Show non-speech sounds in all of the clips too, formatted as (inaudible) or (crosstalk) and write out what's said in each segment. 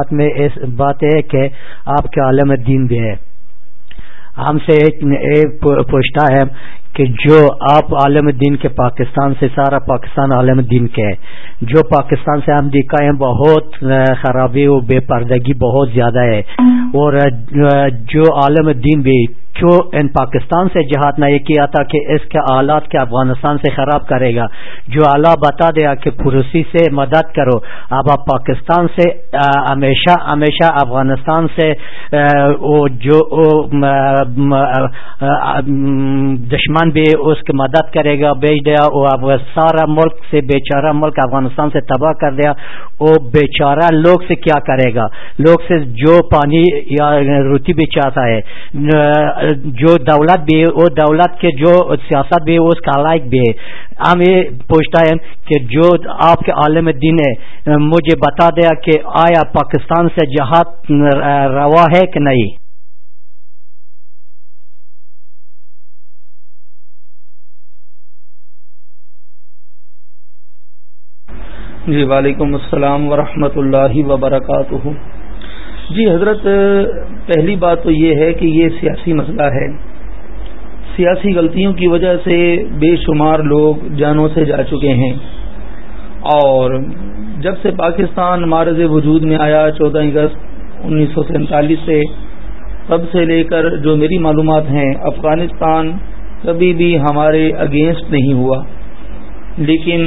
بات میں بات ہے کہ آپ کے عالم دین بھی ہے۔ ہم سے ایک پوچھتا ہے کہ جو آپ عالم دین کے پاکستان سے، سارا پاکستان عالم دین کے ہے۔ جو پاکستان سے ہم ہیں بہت خرابی و بے پردگی بہت زیادہ ہے۔ اور جو عالم دین بھی جو ان پاکستان سے جہاد نہ یہ کیا تھا کہ اس کے آلات کے افغانستان سے خراب کرے گا۔ جو اللہ بتا دیا کہ پروسی سے مدد کرو۔ اب آپ پاکستان سے ہمیشہ ہمیشہ افغانستان سے جو دشمن بھی اس کی مدد کرے گا، بیچ دیا، وہ سارا ملک سے، بیچارہ ملک افغانستان سے تباہ کر دیا۔ وہ بیچارہ لوگ سے کیا کرے گا؟ لوگ سے جو پانی یا روٹی بھی چاہتا ہے، جو دولت بھی، وہ دولت کے جو سیاست بھی، اس کا لائق بھی ہے۔ ہم یہ پوچھتا ہے کہ جو آپ کے عالم دین ہے، مجھے بتا دیا کہ آیا پاکستان سے جہاد روا ہے کہ نہیں؟ جی وعلیکم السلام ورحمۃ اللہ وبرکاتہ۔ جی حضرت، پہلی بات تو یہ ہے کہ یہ سیاسی مسئلہ ہے۔ سیاسی غلطیوں کی وجہ سے بے شمار لوگ جانوں سے جا چکے ہیں۔ اور جب سے پاکستان مارز وجود میں آیا چودہ اگست انیس سو سینتالیس سے، تب سے لے کر جو میری معلومات ہیں، افغانستان کبھی بھی ہمارے اگینسٹ نہیں ہوا۔ لیکن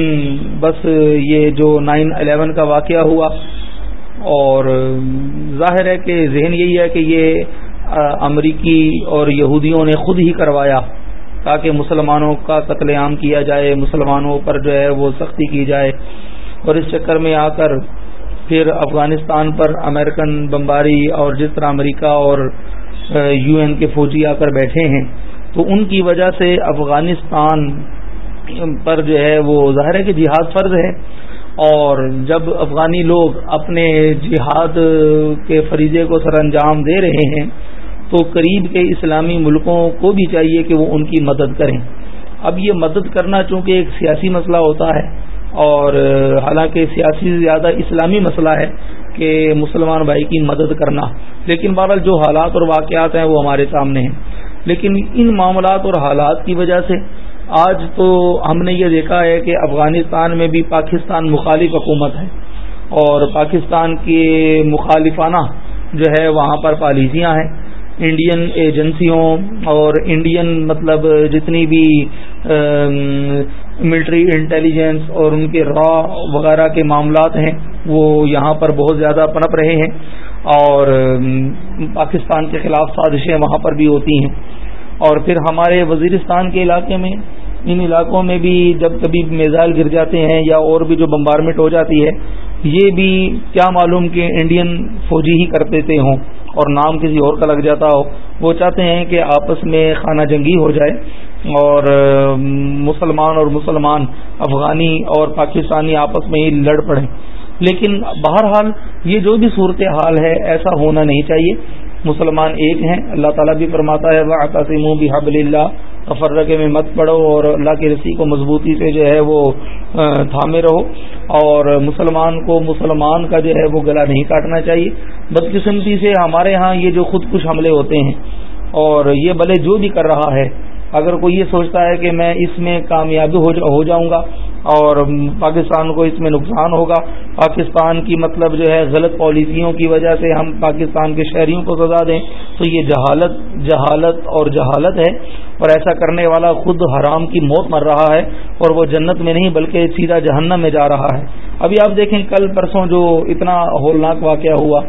بس یہ جو نائن الیون کا واقعہ ہوا اور ظاہر ہے کہ ذہن یہی ہے کہ یہ امریکی اور یہودیوں نے خود ہی کروایا تاکہ مسلمانوں کا قتل عام کیا جائے، مسلمانوں پر جو ہے وہ سختی کی جائے۔ اور اس چکر میں آ کر پھر افغانستان پر امریکن بمباری اور جس طرح امریکہ اور یو این کے فوجی آ کر بیٹھے ہیں تو ان کی وجہ سے افغانستان پر جو ہے وہ ظاہر ہے کہ جہاد فرض ہے۔ اور جب افغانی لوگ اپنے جہاد کے فریضے کو سر انجام دے رہے ہیں، تو قریب کے اسلامی ملکوں کو بھی چاہیے کہ وہ ان کی مدد کریں۔ اب یہ مدد کرنا چونکہ ایک سیاسی مسئلہ ہوتا ہے، اور حالانکہ سیاسی زیادہ اسلامی مسئلہ ہے کہ مسلمان بھائی کی مدد کرنا۔ لیکن بہرحال جو حالات اور واقعات ہیں وہ ہمارے سامنے ہیں۔ لیکن ان معاملات اور حالات کی وجہ سے آج تو ہم نے یہ دیکھا ہے کہ افغانستان میں بھی پاکستان مخالف حکومت ہے اور پاکستان کی مخالفانہ جو ہے وہاں پر پالیسیاں ہیں۔ انڈین ایجنسیوں اور انڈین مطلب جتنی بھی ملٹری انٹیلیجنس اور ان کے را وغیرہ کے معاملات ہیں، وہ یہاں پر بہت زیادہ پنپ رہے ہیں اور پاکستان کے خلاف سازشیں وہاں پر بھی ہوتی ہیں۔ اور پھر ہمارے وزیرستان کے علاقے میں ان علاقوں میں بھی جب کبھی میزائل گر جاتے ہیں یا اور بھی جو بمبارمنٹ ہو جاتی ہے، یہ بھی کیا معلوم کہ انڈین فوجی ہی کر دیتے ہوں اور نام کسی اور کا لگ جاتا ہو۔ وہ چاہتے ہیں کہ آپس میں خانہ جنگی ہو جائے اور مسلمان اور مسلمان، افغانی اور پاکستانی آپس میں ہی لڑ پڑیں۔ لیکن بہرحال یہ جو بھی صورت حال ہے، ایسا ہونا نہیں چاہیے۔ مسلمان ایک ہیں، اللہ تعالیٰ بھی فرماتا ہے وہ بھی حب اللہ تفرقے میں مت پڑو اور اللہ کی رسی کو مضبوطی سے جو ہے وہ تھامے رہو۔ اور مسلمان کو مسلمان کا جو ہے وہ گلا نہیں کاٹنا چاہیے۔ بدقسمتی سے ہمارے ہاں یہ جو خود کش حملے ہوتے ہیں، اور یہ بھلے جو بھی کر رہا ہے، اگر کوئی یہ سوچتا ہے کہ میں اس میں کامیابی ہو جاؤں گا اور پاکستان کو اس میں نقصان ہوگا، پاکستان کی مطلب جو ہے غلط پالیسیوں کی وجہ سے ہم پاکستان کے شہریوں کو سزا دیں، تو یہ جہالت جہالت اور جہالت ہے۔ اور ایسا کرنے والا خود حرام کی موت مر رہا ہے اور وہ جنت میں نہیں بلکہ سیدھا جہنم میں جا رہا ہے۔ ابھی آپ دیکھیں کل پرسوں جو اتنا ہولناک واقعہ ہوا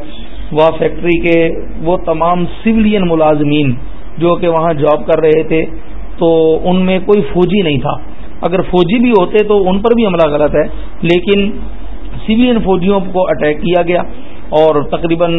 وہ فیکٹری کے وہ تمام سولین ملازمین جو کہ وہاں جاب کر رہے تھے، تو ان میں کوئی فوجی نہیں تھا۔ اگر فوجی بھی ہوتے تو ان پر بھی حملہ غلط ہے، لیکن سویلین فوجیوں کو اٹیک کیا گیا۔ اور تقریباً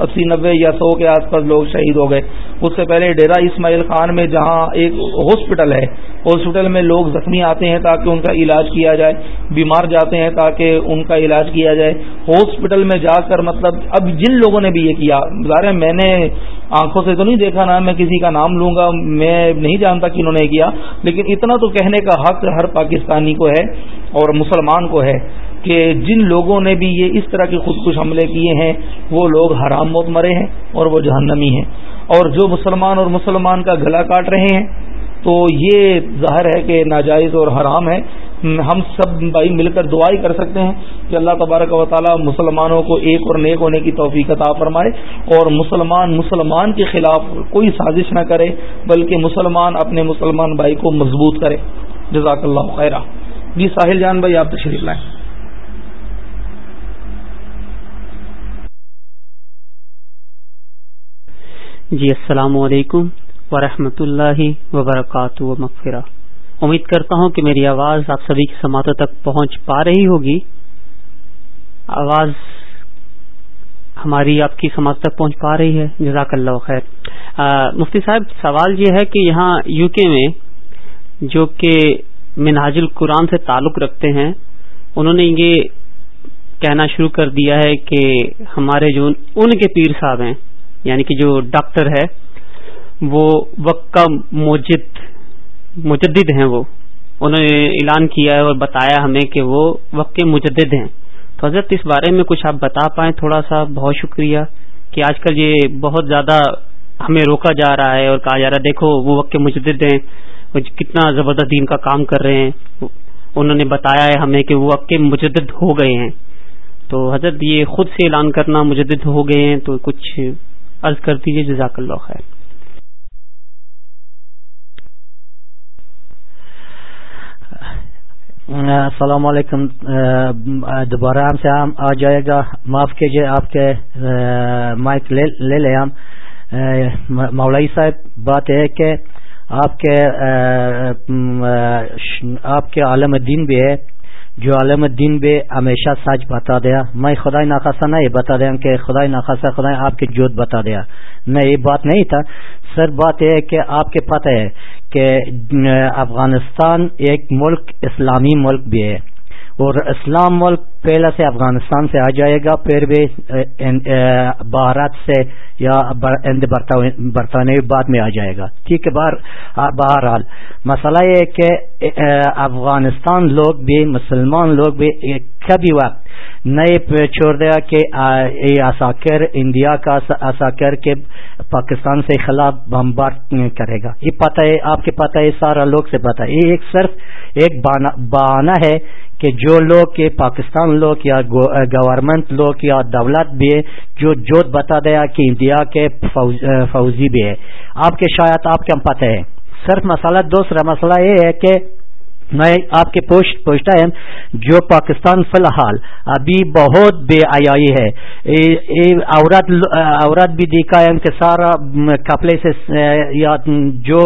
اسی نبے یا سو کے آس پاس لوگ شہید ہو گئے۔ اس سے پہلے ڈیرا اسماعیل خان میں جہاں ایک ہاسپٹل ہے، ہاسپٹل میں لوگ زخمی آتے ہیں تاکہ ان کا علاج کیا جائے، بیمار جاتے ہیں تاکہ ان کا علاج کیا جائے۔ ہاسپٹل میں جا کر مطلب اب جن لوگوں نے بھی یہ کیا، ظاہر میں نے آنکھوں سے تو نہیں دیکھا نا، میں کسی کا نام لوں گا، میں نہیں جانتا کہ انہوں نے کیا، لیکن اتنا تو کہنے کا حق ہر پاکستانی کو ہے اور مسلمان کو ہے۔ کہ جن لوگوں نے بھی یہ اس طرح کے خود کش حملے کیے ہیں، وہ لوگ حرام موت مرے ہیں اور وہ جہنمی ہیں۔ اور جو مسلمان اور مسلمان کا گلا کاٹ رہے ہیں، تو یہ ظاہر ہے کہ ناجائز اور حرام ہے۔ ہم سب بھائی مل کر دعائی کر سکتے ہیں کہ اللہ تبارک و تعالی مسلمانوں کو ایک اور نیک ہونے کی توفیق عطا فرمائے۔ اور مسلمان مسلمان کے خلاف کوئی سازش نہ کرے، بلکہ مسلمان اپنے مسلمان بھائی کو مضبوط کرے۔ جزاک اللہ خیرہ۔ جی ساحل جان بھائی، آپ تشریف لائیں۔ جی السلام علیکم ورحمۃ اللہ وبرکاتہ مغفرہ۔ امید کرتا ہوں کہ میری آواز آپ سبھی کی سماعتوں تک پہنچ پا رہی ہوگی۔ آواز ہماری آپ کی سماعت تک پہنچ پا رہی ہے۔ جزاک اللہ خیر۔ مفتی صاحب، سوال یہ ہے کہ یہاں یو کے میں جو کہ مناج القرآن سے تعلق رکھتے ہیں، انہوں نے یہ کہنا شروع کر دیا ہے کہ ہمارے جو ان کے پیر صاحب ہیں یعنی کہ جو ڈاکٹر ہے، وہ وقت کا موجد، مجدد ہیں وہ۔ انہوں نے اعلان کیا ہے اور بتایا ہمیں کہ وہ وقت کے مجدد ہیں۔ تو حضرت، اس بارے میں کچھ آپ بتا پائیں، تھوڑا سا بہت شکریہ کہ آج کل یہ بہت زیادہ ہمیں روکا جا رہا ہے اور کہا جا رہا ہے، دیکھو، وہ وقت کے مجدد ہیں کتنا زبردست دین کا کام کر رہے ہیں۔ انہوں نے بتایا ہے ہمیں کہ وہ وقت کے مجدد ہو گئے ہیں۔ تو حضرت، یہ خود سے اعلان کرنا مجدد ہو گئے ہیں، تو کچھ عرض کر دیجیے جزاک اللہ خیر۔ السلام علیکم دوبارہ ہم سے آ جائے گا۔ معاف کیجیے آپ کے مائک لے لیں ہم۔ مولائی صاحب، بات ہے کہ آپ کے آپ کے عالم دین بھی ہے۔ جو عالم الدین بھی ہمیشہ سچ بتا دیا۔ میں خدا ناخواستہ یہ بتا دیا کہ خدا ناخواستہ خدا آپ کی جوت بتا دیا۔ نہ یہ بات نہیں تھا۔ سر بات یہ ہے کہ آپ کے پتہ ہے کہ افغانستان ایک ملک، اسلامی ملک بھی ہے۔ اور اسلام ملک پہلے سے افغانستان سے آ جائے گا، پھر بھی بھارت سے یا برطانوی بعد میں آ جائے گا۔ ٹھیک ہے بہرحال، مسئلہ یہ ہے کہ افغانستان لوگ بھی، مسلمان لوگ بھی کبھی وقت نئے چھوڑ دیا کہ اساکر انڈیا کا اساکر کے پاکستان سے خلاف بمبار کرے گا۔ یہ پتہ ہے، آپ کے پتہ ہے، سارا لوگ سے پتہ ہے۔ یہ ایک صرف ایک بہانہ ہے کہ جو لوگ پاکستان لوگ یا گورنمنٹ لوگ یا دولت بھی ہے، جو جوت بتا دیا کہ انڈیا کے فوجی بھی ہے۔ آپ کے شاید، آپ کے پتہ ہے۔ صرف مسئلہ، دوسرا مسئلہ یہ ہے کہ میں آپ کے پوچھتا پوچھتا ہے جو پاکستان فی الحال ابھی بہت بے آیائی ہے۔ عورت عورت بھی دیکھا ہے کہ سارا کپڑے سے یا جو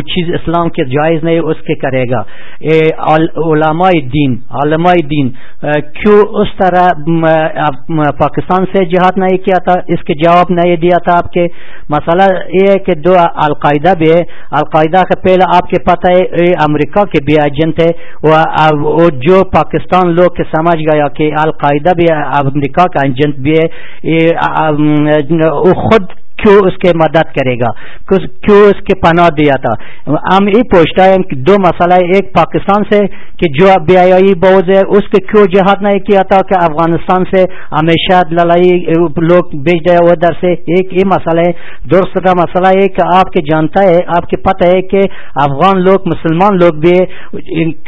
چیز اسلام کے جائز نہیں، اس کے کرے گا۔ علماء دین علماء دین کیوں اس طرح پاکستان سے جہاد نہیں کیا تھا؟ اس کے جواب نہیں دیا تھا آپ کے۔ مسئلہ یہ ہے کہ دو القاعدہ بھی ہے۔ القاعدہ کا پہلے آپ کے پتہ ہے امریکہ کے بھی ایجنٹ ہے۔ وہ جو پاکستان لوگ کے سمجھ گیا کہ القاعدہ بھی امریکہ کا ایجنٹ بھی ہے۔ وہ خود کیوں اس کے مدد کرے گا؟ کیوں اس کے پناہ دیا تھا؟ ہم یہ پوچھتا ہے دو مسئلہ ہے، ایک پاکستان سے کہ جو بی آئی بوز ہے، اس کے کیوں جہاد نہیں کیا تھا کہ افغانستان سے ہمیشہ لڑائی، لوگ بیچ دیا ادھر سے؟ ایک یہ مسئلہ ہے۔ دوسرا مسئلہ ہے کہ آپ کے جانتا ہے، آپ کے پتہ ہے کہ افغان لوگ، مسلمان لوگ بھی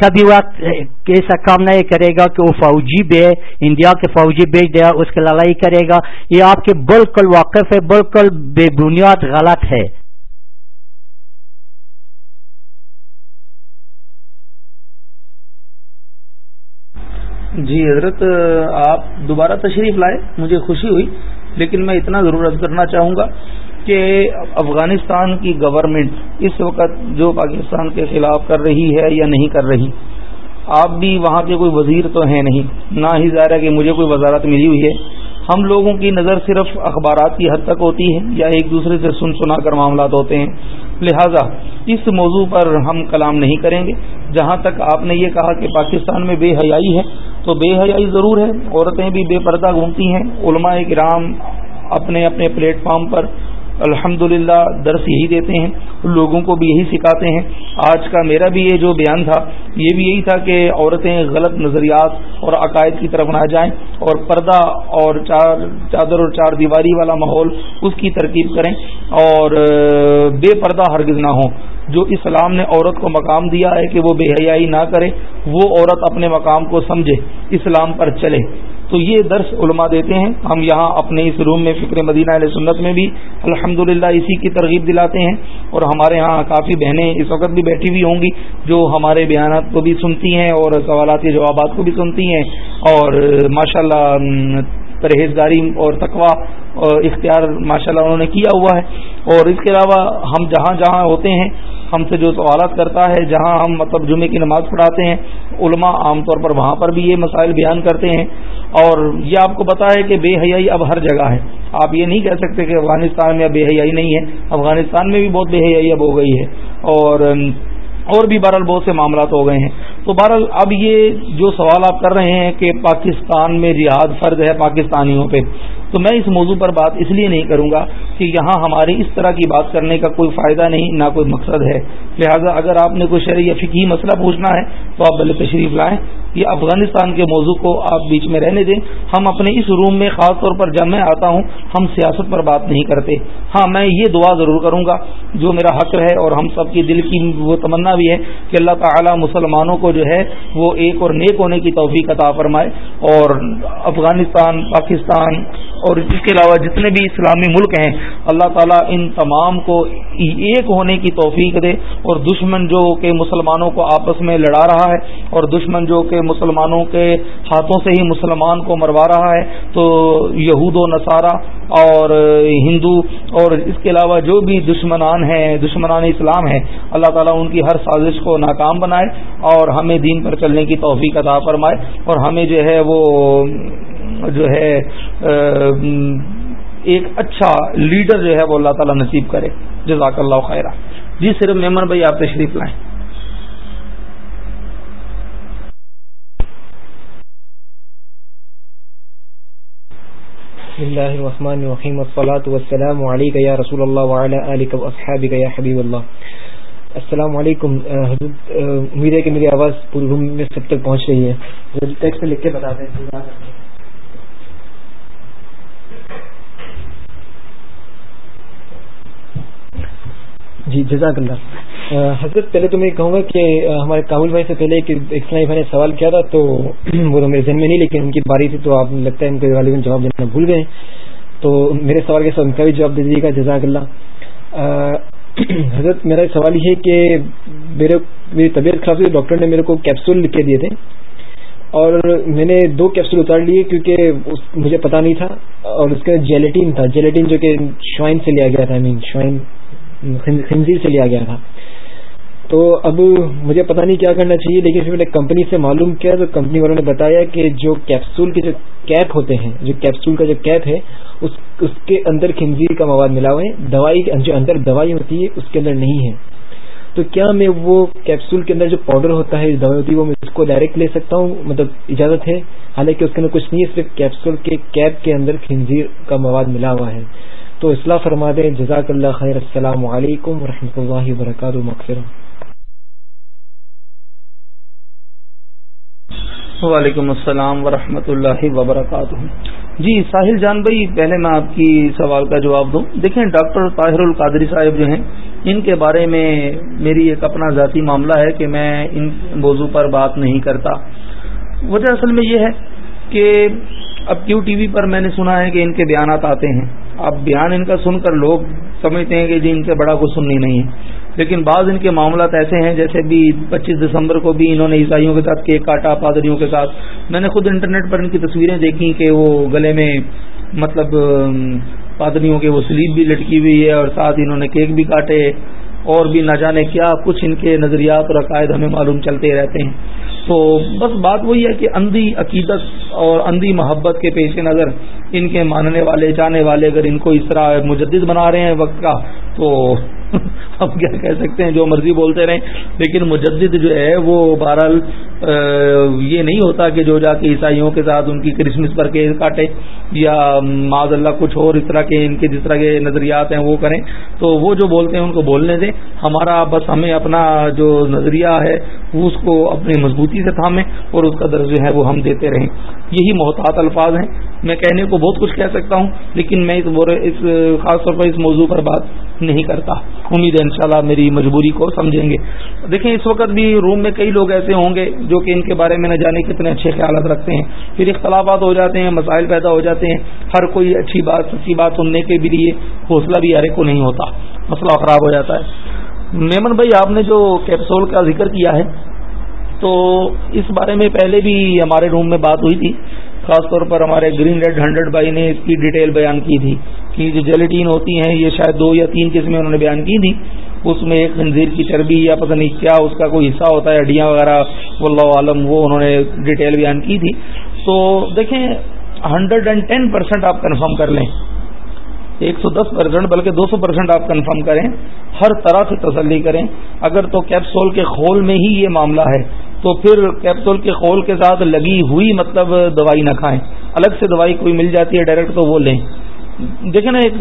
کبھی وقت ایسا کام نہیں کرے گا کہ وہ فوجی بھی ہے، انڈیا کے فوجی بیچ دیا، اس کی لڑائی کرے گا۔ یہ آپ کے بالکل واقف ہے، بالکل بے بنیاد غلط ہے۔ جی حضرت، آپ دوبارہ تشریف لائے، مجھے خوشی ہوئی، لیکن میں اتنا ضرور عرض کرنا چاہوں گا کہ افغانستان کی گورنمنٹ اس وقت جو پاکستان کے خلاف کر رہی ہے یا نہیں کر رہی، آپ بھی وہاں کے کوئی وزیر تو ہیں نہیں۔ نہ ہی ظاہر ہے کہ مجھے کوئی وزارت ملی ہوئی ہے۔ ہم لوگوں کی نظر صرف اخبارات کی حد تک ہوتی ہے یا ایک دوسرے سے سن سنا کر معاملات ہوتے ہیں۔ لہذا اس موضوع پر ہم کلام نہیں کریں گے۔ جہاں تک آپ نے یہ کہا کہ پاکستان میں بے حیائی ہے، تو بے حیائی ضرور ہے۔ عورتیں بھی بے پردہ گھومتی ہیں۔ علماء کرام اپنے اپنے پلیٹ فارم پر الحمد درس یہی دیتے ہیں، لوگوں کو بھی یہی سکھاتے ہیں۔ آج کا میرا بھی یہ جو بیان تھا، یہ بھی یہی تھا کہ عورتیں غلط نظریات اور عقائد کی طرف نہ جائیں اور پردہ اور چار چادر اور چار دیواری والا ماحول اس کی ترکیب کریں اور بے پردہ ہرگز نہ ہوں۔ جو اسلام نے عورت کو مقام دیا ہے کہ وہ بے حیائی نہ کرے، وہ عورت اپنے مقام کو سمجھے، اسلام پر چلے۔ تو یہ درس علماء دیتے ہیں۔ ہم یہاں اپنے اس روم میں فکر مدینہ علیہ سنت میں بھی الحمد اسی کی ترغیب دلاتے ہیں اور ہمارے ہاں کافی بہنیں اس وقت بھی بیٹھی ہوئی ہوں گی جو ہمارے بیانات کو بھی سنتی ہیں اور سوالات کے جوابات کو بھی سنتی ہیں اور ماشاءاللہ پرہیزگاری اور تقوا اختیار ماشاء اللہ انہوں نے کیا ہوا ہے۔ اور اس کے علاوہ ہم جہاں جہاں ہوتے ہیں ہم سے جو سوالات کرتا ہے، جہاں ہم مطلب جمعے کی نماز پڑھاتے ہیں، علماء عام طور پر وہاں پر بھی یہ مسائل بیان کرتے ہیں۔ اور یہ آپ کو پتا ہے کہ بے حیائی اب ہر جگہ ہے۔ آپ یہ نہیں کہہ سکتے کہ افغانستان میں اب بے حیائی نہیں ہے۔ افغانستان میں بھی بہت بے حیائی اب ہو گئی ہے۔ اور اور بھی بہرحال بہت سے معاملات ہو گئے ہیں۔ تو بہرحال اب یہ جو سوال آپ کر رہے ہیں کہ پاکستان میں جہاد فرض ہے پاکستانیوں پہ تو میں اس موضوع پر بات اس لیے نہیں کروں گا کہ یہاں ہماری اس طرح کی بات کرنے کا کوئی فائدہ نہیں، نہ کوئی مقصد ہے۔ لہذا اگر آپ نے کوئی شرعی یا فکی مسئلہ پوچھنا ہے تو آپ بل تشریف لائیں۔ یہ افغانستان کے موضوع کو آپ بیچ میں رہنے دیں۔ ہم اپنے اس روم میں خاص طور پر جب میں آتا ہوں، ہم سیاست پر بات نہیں کرتے۔ ہاں میں یہ دعا ضرور کروں گا، جو میرا حق ہے اور ہم سب کی دل کی وہ تمنا بھی ہے کہ اللہ تعالی مسلمانوں کو جو ہے وہ ایک اور نیک ہونے کی توفیق عطا فرمائے۔ اور افغانستان، پاکستان اور اس کے علاوہ جتنے بھی اسلامی ملک ہیں، اللہ تعالیٰ ان تمام کو ایک ہونے کی توفیق دے۔ اور دشمن جو کہ مسلمانوں کو آپس میں لڑا رہا ہے اور دشمن جو کہ مسلمانوں کے ہاتھوں سے ہی مسلمان کو مروا رہا ہے، تو یہود و نصارہ اور ہندو اور اس کے علاوہ جو بھی دشمنان ہیں، دشمنان اسلام ہیں، اللہ تعالیٰ ان کی ہر سازش کو ناکام بنائے اور ہمیں دین پر چلنے کی توفیق عطا فرمائے اور ہمیں جو ہے وہ، جو ہے ایک اچھا لیڈر جو ہے وہ اللہ تعالیٰ نصیب کرے۔ جزاک اللہ خیرہ۔ جی صرف ممن بھائی آپ تشریف لائیں۔ بسم الله الرحمن الرحيم والصلاة والسلام عليك يا رسول الله وعلى آلك وأصحابك يا حبيب الله السلام علیکم حضرت امید ہے کہ میری آواز پورے روم میں سب تک پہنچ رہی ہے ٹیکسٹ لکھ کے بتا دیں جی جزاک اللہ حضرت، پہلے تو میں کہوں گا کہ ہمارے کابل بھائی سے پہلے ایک اسلامی بھائی نے سوال کیا تھا، تو (clears throat) وہ تو میرے ذہن میں نہیں، لیکن ان کی باری تھی، تو آپ لگتا ہے ان کے غالباً جواب دینا بھول گئے تو میرے سوال کے ساتھ ان کا بھی جواب دے دیجیے گا جزاک اللہ (clears throat) حضرت، میرا سوال یہ ہے کہ، میرے، میری طبیعت خراب تھی ڈاکٹر نے میرے کو کیپسول لکھ کے دیے تھے۔ اور میں نے دو کیپسول اتار لیے، کیونکہ مجھے پتا نہیں تھا، اور اس کا جیلیٹین تھا۔ جیلیٹین جو کہ شوائن سے لیا گیا تھا آئی مین شوائن۔ خنزیر سے لیا گیا تھا۔ تو اب مجھے پتا نہیں کیا کرنا چاہیے، لیکن پھر میں نے کمپنی سے معلوم کیا، تو کمپنی والوں نے بتایا کہ جو کیپسول کے جو کیپ ہوتے ہیں، جو کیپسول کا جو کیپ ہے، اس اس کے اندر خنزیر کا مواد ملا ہوا ہے۔ دوائی جو اندر دوائی ہوتی ہے، اس کے اندر نہیں ہے۔ تو کیا میں وہ کیپسول کے اندر جو پاؤڈر ہوتا ہے دوائی ہوتی ہے، وہ میں اس کو ڈائریکٹ لے سکتا ہوں؟ مطلب اجازت ہے؟ حالانکہ اس کے اندر کچھ نہیں ہے، صرف کیپسول کے کیپ کے اندر خنزیر کا مواد ملا ہوا ہے۔ تو اصلاح فرما دیں. جزاک اللہ خیر. السلام علیکم و اللہ وبرکاتہ. مغفر وعلیکم السلام ورحمۃ اللہ وبرکاتہ. جی ساحل جان بھائی، پہلے میں آپ کی سوال کا جواب دوں. دیکھیں، ڈاکٹر طاہر القادری صاحب جو ہیں، ان کے بارے میں میری ایک اپنا ذاتی معاملہ ہے کہ میں ان موضوع پر بات نہیں کرتا۔ وجہ اصل میں یہ ہے کہ اب کیو ٹی وی پر میں نے سنا ہے کہ ان کے بیانات آتے ہیں۔ اب بیان ان کا سن کر لوگ سمجھتے ہیں کہ جی ان سے بڑا کچھ سننی نہیں ہے۔ لیکن بعض ان کے معاملات ایسے ہیں جیسے بھی پچیس دسمبر کو بھی انہوں نے عیسائیوں کے ساتھ کیک کاٹا، پادریوں کے ساتھ۔ میں نے خود انٹرنیٹ پر ان کی تصویریں دیکھی کہ وہ گلے میں مطلب پادریوں کے وہ سلیب بھی لٹکی ہوئی ہے اور ساتھ انہوں نے کیک بھی کاٹے۔ اور بھی نہ جانے کیا، کچھ ان کے نظریات اور عقائد ہمیں معلوم چلتے رہتے ہیں۔ تو بس بات وہی ہے کہ اندھی عقیدت اور اندھی محبت کے پیش نظر ان کے ماننے والے، جانے والے اگر ان کو اس طرح مجدد بنا رہے ہیں وقت کا، تو (laughs) ہم کیا کہہ سکتے ہیں جو مرضی بولتے رہیں، لیکن مجدد جو ہے وہ بہرحال یہ نہیں ہوتا کہ جو جا کے عیسائیوں کے ساتھ ان کی کرسمس پر کیس کاٹے یا معذ اللہ کچھ اور اس طرح کے ان کے جس طرح کے نظریات ہیں وہ کریں۔ تو وہ جو بولتے ہیں ان کو بولنے دیں۔ ہمارا بس ہمیں اپنا جو نظریہ ہے وہ اس کو اپنی مضبوطی سے تھامیں اور اس کا درج جو ہے وہ ہم دیتے رہیں۔ یہی محتاط الفاظ ہیں۔ میں کہنے کو بہت کچھ کہہ سکتا ہوں، لیکن میں اس، خاص طور پر اس موضوع پر بات نہیں کرتا۔ امید ہے انشاءاللہ میری مجبوری کو سمجھیں گے۔ دیکھیں، اس وقت بھی روم میں کئی لوگ ایسے ہوں گے جو کہ ان کے بارے میں نہ جانے کتنے اچھے خیالات رکھتے ہیں۔ پھر اختلافات ہو جاتے ہیں، مسائل پیدا ہو جاتے ہیں۔ ہر کوئی اچھی بات، سچی بات سننے کے بھی لیے حوصلہ بھی ہر کو نہیں ہوتا۔ مسئلہ خراب ہو جاتا ہے۔ میمن بھائی، آپ نے جو کیپسول کا ذکر کیا ہے، تو اس بارے میں پہلے بھی ہمارے روم میں بات ہوئی تھی۔ خاص طور پر ہمارے گرین ریڈ ہنڈریڈ بائی نے اس کی ڈیٹیل بیان کی تھی۔ کہ جو جیلیٹین ہوتی ہیں، یہ شاید دو یا تین قسمیں انہوں نے بیان کی تھی اس میں ایک خنزیر کی چربی یا پتہ نہیں کیا اس کا کوئی حصہ ہوتا ہے، ہڈیاں وغیرہ اللہ عالم، وہ انہوں نے ڈیٹیل بیان کی تھی۔ تو دیکھیں، ہنڈریڈ اینڈ ٹین پرسینٹ آپ کنفرم کر لیں۔ ایک سو دس پرسینٹ بلکہ دو سو پرسینٹ آپ کنفرم کریں۔ ہر طرح سے تسلی کریں۔ اگر تو کیپسول کے خول میں ہی یہ معاملہ ہے، تو پھر کیپسول کے خول کے ساتھ لگی ہوئی مطلب دوائی نہ کھائیں۔ الگ سے دوائی کوئی مل جاتی ہے، ڈائریکٹ تو وہ لیں۔ دیکھیں نا، ایک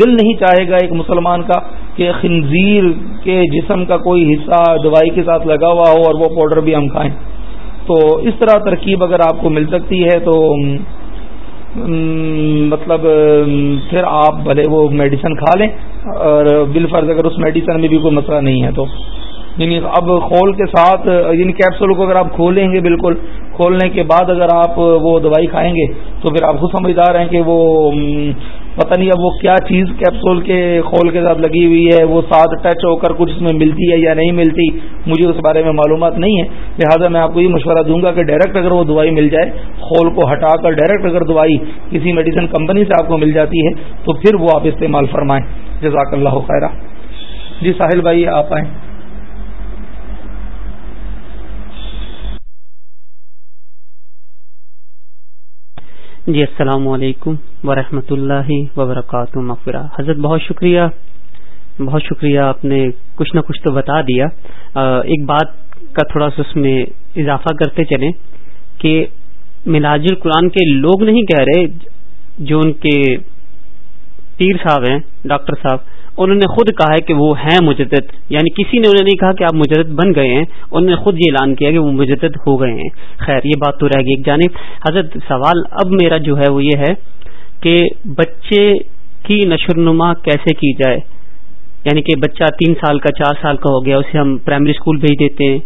دل نہیں چاہے گا ایک مسلمان کا کہ خنزیر کے جسم کا کوئی حصہ دوائی کے ساتھ لگا ہوا ہو اور وہ پاؤڈر بھی ہم کھائیں۔ تو اس طرح ترکیب اگر آپ کو مل سکتی ہے تو مطلب پھر آپ بھلے وہ میڈیسن کھا لیں۔ اور بال فرض اگر اس میڈیسن میں بھی کوئی مسئلہ نہیں ہے تو۔ یعنی اب خول کے ساتھ یعنی کیپسول کو اگر آپ کھولیں گے بالکل، کھولنے کے بعد اگر آپ وہ دوائی کھائیں گے تو پھر آپ خود سمجھدار ہیں کہ وہ پتہ نہیں اب وہ کیا چیز کیپسول کے خول کے ساتھ لگی ہوئی ہے، وہ ساتھ ٹچ ہو کر کچھ اس میں ملتی ہے یا نہیں ملتی، مجھے اس بارے میں معلومات نہیں ہے۔ لہٰذا میں آپ کو یہ مشورہ دوں گا کہ ڈائریکٹ اگر وہ دوائی مل جائے، خول کو ہٹا کر ڈائریکٹ اگر دوائی کسی میڈیسن کمپنی سے آپ کو مل جاتی ہے، تو پھر وہ آپ استعمال فرمائیں۔ جزاک اللہ خیرہ۔ جی ساحل بھائی، آپ آئیں۔ جی السلام علیکم ورحمۃ اللہ وبرکاتہ، مغفرہ۔ حضرت، بہت شکریہ بہت شکریہ آپ نے کچھ نہ کچھ تو بتا دیا۔ ایک بات کا تھوڑا سا اس میں اضافہ کرتے چلیں کہ ملاج القرآن کے لوگ نہیں کہہ رہے جو ان کے پیر صاحب ہیں، ڈاکٹر صاحب انہوں نے خود کہا ہے کہ وہ ہیں مجدد۔ یعنی کسی نے انہیں نہیں کہا کہ آپ مجدد بن گئے ہیں۔ انہوں نے خود یہ اعلان کیا کہ وہ مجدد ہو گئے ہیں۔ خیر، یہ بات تو رہ گئی ایک جانب۔ حضرت، سوال اب میرا جو ہے وہ یہ ہے کہ بچے کی نشر نما کیسے کی جائے؟ یعنی کہ بچہ تین سال کا، چار سال کا ہو گیا، اسے ہم پرائمری اسکول بھیج دیتے ہیں۔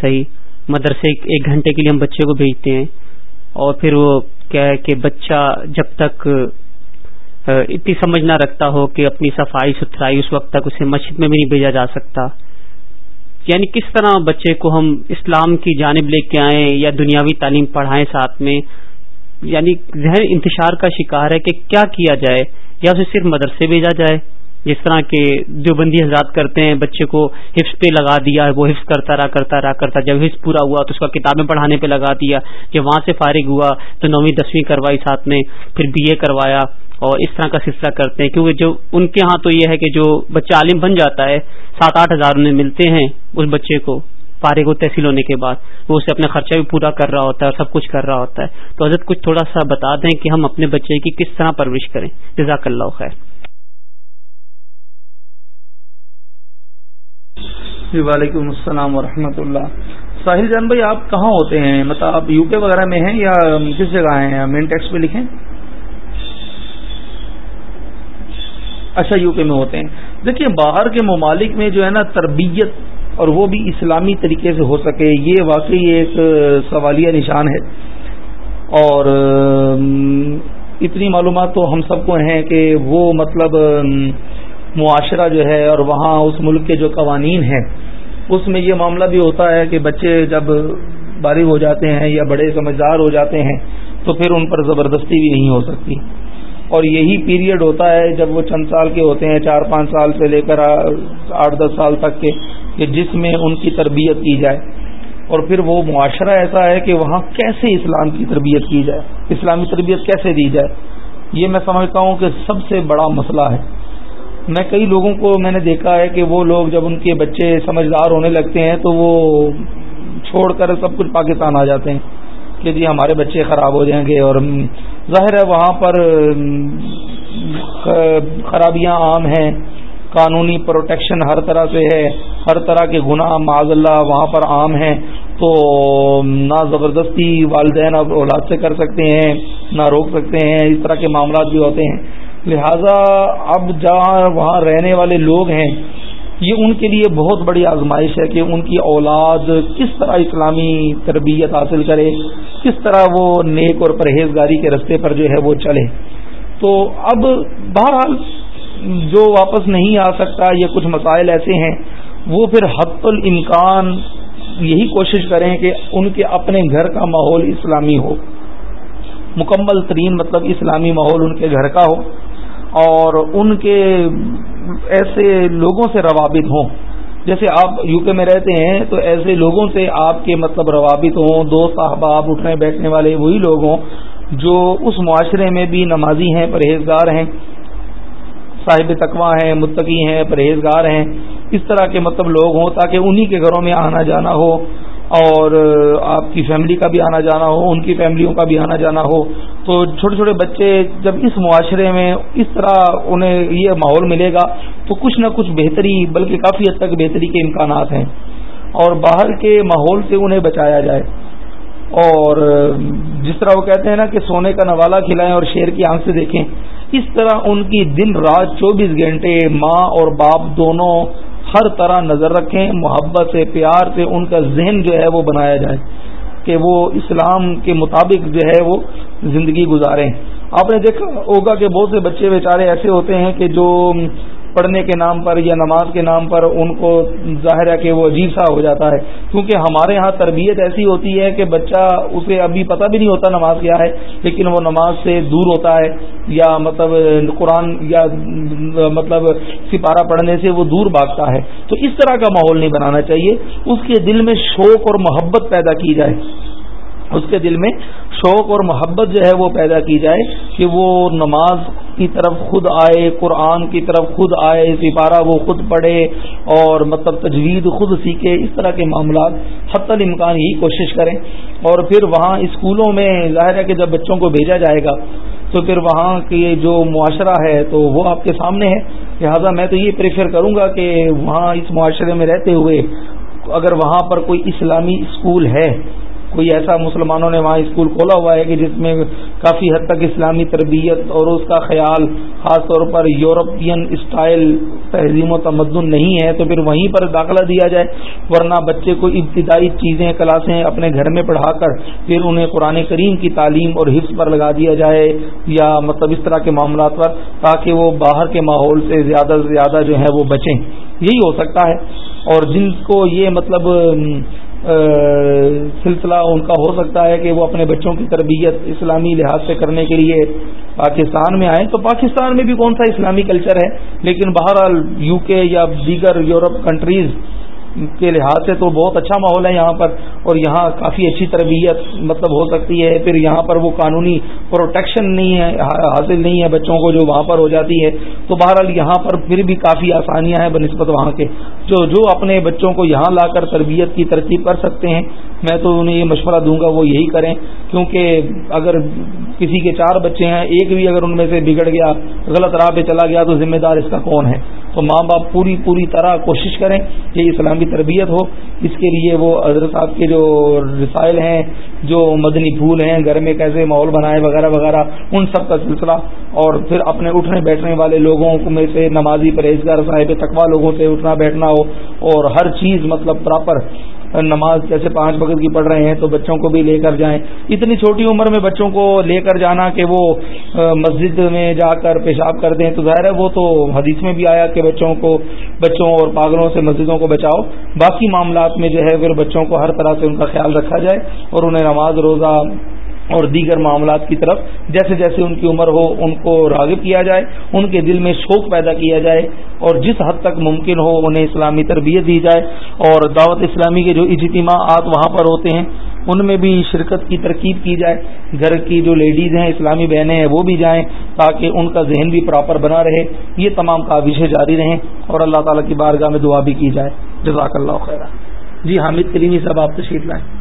صحیح۔ مدرسے ایک گھنٹے کے لیے ہم بچے کو بھیجتے ہیں۔ اور پھر وہ کیا ہے کہ بچہ جب تک اتنی سمجھ نہ رکھتا ہو کہ اپنی صفائی ستھرائی اس وقت تک اسے مسجد میں بھی نہیں بھیجا جا سکتا۔ یعنی کس طرح بچے کو ہم اسلام کی جانب لے کے آئیں یا دنیاوی تعلیم پڑھائیں ساتھ میں یعنی ذہن انتشار کا شکار ہے کہ کیا کیا جائے، یا اسے صرف مدرسے بھیجا جائے، جس طرح کے دیوبندی حضرات کرتے ہیں، بچے کو حفظ پہ لگا دیا، وہ حفظ کرتا رہا کرتا رہا، کرتا جب حفظ پورا ہوا تو اس کا کتابیں پڑھانے پہ لگا دیا، جب وہاں سے فارغ ہوا تو نویں، دسویں کروائی ساتھ میں پھر بی اے کروایا۔ اور اس طرح کا سلسلہ کرتے ہیں، کیونکہ جو ان کے ہاں تو یہ ہے کہ جو بچہ عالم بن جاتا ہے، سات آٹھ ہزار انہیں ملتے ہیں اس بچے کو پارے کو تحصیل ہونے کے بعد، وہ اسے اپنا خرچہ بھی پورا کر رہا ہوتا ہے اور سب کچھ کر رہا ہوتا ہے۔ تو حضرت کچھ تھوڑا سا بتا دیں کہ ہم اپنے بچے کی کس طرح پرورش کریں۔ جزاک اللہ خیر۔ جی وعلیکم السلام ورحمۃ اللہ۔ ساحل جان بھائی، آپ کہاں ہوتے ہیں؟ مطلب آپ یو کے وغیرہ میں ہیں یا کس جگہ ہیں؟ مین ٹیکس پہ لکھیں۔ اچھا یو کے میں ہوتے ہیں۔ دیکھیے، باہر کے ممالک میں جو ہے نا، تربیت اور وہ بھی اسلامی طریقے سے ہو سکے، یہ واقعی ایک سوالیہ نشان ہے۔ اور اتنی معلومات تو ہم سب کو ہیں کہ وہ مطلب معاشرہ جو ہے اور وہاں اس ملک کے جو قوانین ہیں، اس میں یہ معاملہ بھی ہوتا ہے کہ بچے جب بارغ ہو جاتے ہیں یا بڑے سمجھدار ہو جاتے ہیں، تو پھر ان پر زبردستی بھی نہیں ہو سکتی۔ اور یہی پیریڈ ہوتا ہے جب وہ چند سال کے ہوتے ہیں، چار پانچ سال سے لے کر آٹھ دس سال تک کے، کہ جس میں ان کی تربیت کی جائے۔ اور پھر وہ معاشرہ ایسا ہے کہ وہاں کیسے اسلام کی تربیت کی جائے؟ اسلامی تربیت کیسے دی جائے؟ یہ میں سمجھتا ہوں کہ سب سے بڑا مسئلہ ہے۔ میں کئی لوگوں کو میں نے دیکھا ہے کہ وہ لوگ جب ان کے بچے سمجھدار ہونے لگتے ہیں تو وہ چھوڑ کر سب کچھ پاکستان آ جاتے ہیں کہ جی ہمارے بچے خراب ہو جائیں گے اور ظاہر ہے وہاں پر خرابیاں عام ہیں، قانونی پروٹیکشن ہر طرح سے ہے، ہر طرح کے گناہ معذ اللہ وہاں پر عام ہیں، تو نہ زبردستی والدین اب اولاد سے کر سکتے ہیں، نہ روک سکتے ہیں، اس طرح کے معاملات بھی ہوتے ہیں۔ لہذا اب جہاں وہاں رہنے والے لوگ ہیں یہ ان کے لیے بہت بڑی آزمائش ہے کہ ان کی اولاد کس طرح اسلامی تربیت حاصل کرے، کس طرح وہ نیک اور پرہیزگاری کے رستے پر جو ہے وہ چلے۔ تو اب بہرحال جو واپس نہیں آ سکتا، یہ کچھ مسائل ایسے ہیں، وہ پھر حت الامکان یہی کوشش کریں کہ ان کے اپنے گھر کا ماحول اسلامی ہو۔ مکمل ترین مطلب اسلامی ماحول ان کے گھر کا ہو اور ان کے ایسے لوگوں سے روابط ہوں۔ جیسے آپ یو کے میں رہتے ہیں تو ایسے لوگوں سے آپ کے مطلب روابط ہوں۔ دوست احباب اٹھنے بیٹھنے والے وہی لوگ ہوں جو اس معاشرے میں بھی نمازی ہیں، پرہیزگار ہیں۔ صاحب تقوا ہیں، متقی ہیں، پرہیزگار ہیں۔ اس طرح کے مطلب لوگ ہوں تاکہ انہی کے گھروں میں آنا جانا ہو۔ اور آپ کی فیملی کا بھی آنا جانا ہو، ان کی فیملیوں کا بھی آنا جانا ہو، تو چھوٹے چھوٹے بچے جب اس معاشرے میں اس طرح انہیں یہ ماحول ملے گا، تو کچھ نہ کچھ بہتری، بلکہ کافی حد تک بہتری کے امکانات ہیں اور باہر کے ماحول سے انہیں بچایا جائے اور، جس طرح وہ کہتے ہیں نا کہ سونے کا نوالا کھلائیں اور شیر کی آنکھ سے دیکھیں، اس طرح ان کی دن رات چوبیس گھنٹے ماں اور باپ دونوں ہر طرح نظر رکھیں، محبت سے، پیار سے ان کا ذہن جو ہے وہ بنایا جائے کہ وہ اسلام کے مطابق جو ہے وہ زندگی گزاریں۔ آپ نے دیکھا ہوگا کہ بہت سے بچے بیچارے ایسے ہوتے ہیں کہ جو پڑھنے کے نام پر یا نماز کے نام پر ان کو ظاہر ہے کہ وہ عجیب سا ہو جاتا ہے۔ کیونکہ ہمارے ہاں تربیت ایسی ہوتی ہے کہ بچہ اسے ابھی پتہ بھی نہیں ہوتا نماز کیا ہے، لیکن وہ نماز سے دور ہوتا ہے یا مطلب قرآن یا مطلب سپارہ پڑھنے سے وہ دور بھاگتا ہے۔ تو اس طرح کا ماحول نہیں بنانا چاہیے۔ اس کے دل میں شوق اور محبت پیدا کی جائے۔ اس کے دل میں شوق اور محبت جو ہے وہ پیدا کی جائے کہ وہ نماز کی طرف خود آئے، قرآن کی طرف خود آئے، سپارہ وہ خود پڑھے اور مطلب تجوید خود سیکھے، اس طرح کے معاملات حت الامکان یہی کوشش کریں۔ اور پھر وہاں اسکولوں میں ظاہر ہے کہ جب بچوں کو بھیجا جائے گا تو پھر وہاں کے جو معاشرہ ہے تو وہ آپ کے سامنے ہے۔ لہٰذا میں تو یہ پریفر کروں گا کہ وہاں اس معاشرے میں رہتے ہوئے اگر وہاں پر کوئی اسلامی اسکول ہے کوئی ایسا مسلمانوں نے وہاں اسکول کھولا ہوا ہے کہ جس میں کافی حد تک اسلامی تربیت اور اس کا خیال خاص طور پر یورپین اسٹائل تہذیب و تمدن نہیں ہے، تو پھر وہیں پر داخلہ دیا جائے، ورنہ بچے کو ابتدائی چیزیں، کلاسیں اپنے گھر میں پڑھا کر پھر انہیں قرآن کریم کی تعلیم اور حفظ پر لگا دیا جائے یا مطلب اس طرح کے معاملات پر تاکہ وہ باہر کے ماحول سے زیادہ سے زیادہ جو ہے وہ بچیں۔ یہی ہو سکتا ہے۔ اور جن کو یہ مطلب سلسلہ ان کا ہو سکتا ہے کہ وہ اپنے بچوں کی تربیت اسلامی لحاظ سے کرنے کے لیے پاکستان میں آئیں تو پاکستان میں بھی کون سا اسلامی کلچر ہے؟ لیکن بہرحال یو کے یا دیگر یورپ کنٹریز کے لحاظ سے تو بہت اچھا ماحول ہے یہاں پر اور یہاں کافی اچھی تربیت مطلب ہو سکتی ہے، پھر یہاں پر وہ قانونی پروٹیکشن نہیں ہے حاصل نہیں ہے بچوں کو جو وہاں پر ہو جاتی ہے۔ تو بہرحال یہاں پر پھر بھی کافی آسانیاں ہیں بنسبت وہاں کے۔ جو جو اپنے بچوں کو یہاں لا کر تربیت کی ترتیب کر سکتے ہیں، میں تو انہیں یہ مشورہ دوں گا، وہ یہی کریں۔ کیونکہ اگر کسی کے چار بچے ہیں، ایک بھی اگر ان میں سے بگڑ گیا، غلط راہ پہ چلا گیا، تو ذمہ دار اس کا کون ہے؟ تو ماں باپ پوری پوری طرح کوشش کریں کہ اسلامی تربیت ہو۔ اس کے لیے وہ حضرت صاحب کے جو رسائل ہیں، جو مدنی پھول ہیں، گھر میں کیسے ماحول بنائے وغیرہ وغیرہ، ان سب کا سلسلہ اور پھر اپنے اٹھنے بیٹھنے والے لوگوں میں سے نمازی پرہیزگار صاحب تقوا لوگوں سے اٹھنا بیٹھنا ہو اور ہر چیز مطلب پراپر نماز جیسے پانچ وقت کی پڑھ رہے ہیں تو بچوں کو بھی لے کر جائیں۔ اتنی چھوٹی عمر میں بچوں کو لے کر جانا کہ وہ مسجد میں جا کر پیشاب کر دیں تو ظاہر ہے وہ تو حدیث میں بھی آیا کہ بچوں کو، بچوں اور پاگلوں سے مسجدوں کو بچاؤ۔ باقی معاملات میں جو ہے پھر بچوں کو ہر طرح سے ان کا خیال رکھا جائے اور انہیں نماز روزہ اور دیگر معاملات کی طرف جیسے جیسے ان کی عمر ہو ان کو راغب کیا جائے، ان کے دل میں شوق پیدا کیا جائے اور جس حد تک ممکن ہو انہیں اسلامی تربیت دی جائے۔ اور دعوت اسلامی کے جو اجتماعات وہاں پر ہوتے ہیں، ان میں بھی شرکت کی ترکیب کی جائے۔ گھر کی جو لیڈیز ہیں، اسلامی بہنیں ہیں، وہ بھی جائیں تاکہ ان کا ذہن بھی پراپر بنا رہے۔ یہ تمام کاوشیں جاری رہیں اور اللہ تعالیٰ کی بارگاہ میں دعا بھی کی جائے۔ جزاک اللہ خیر جی حامد کریمی صاحب، آپ تشریف لائیں۔